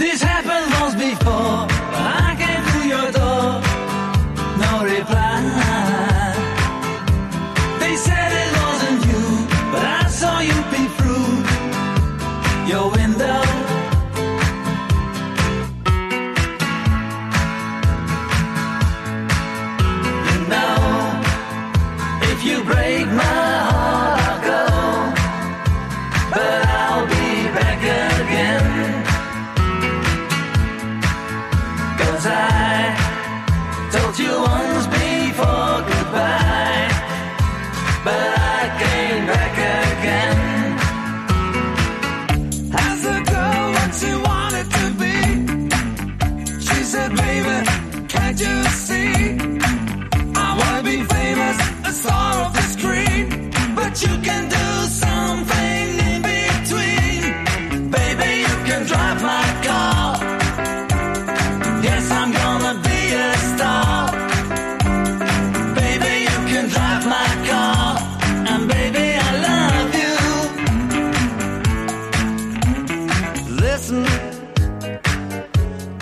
This happened once before. lesson?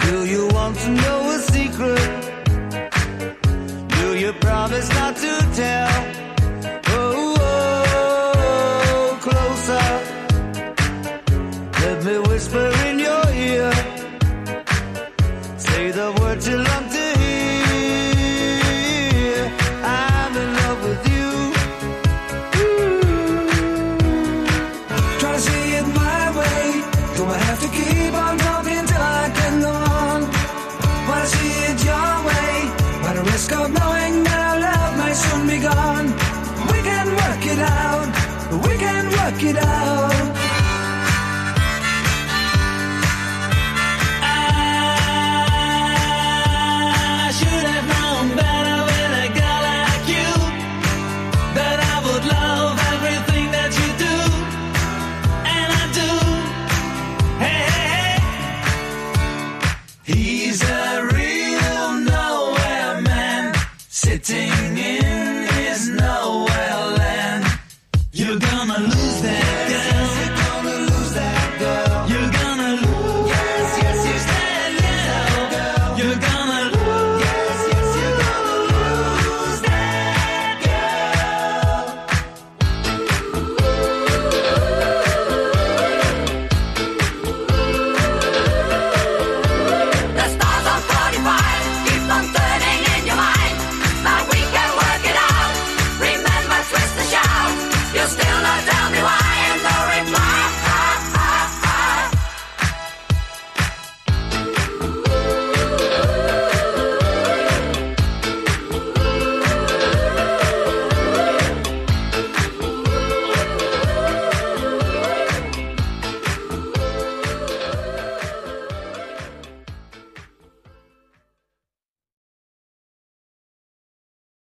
Do you want to know a secret? Do you promise not to tell? Oh, oh closer. Let me whisper in your ear. Say the word till I'm. waiting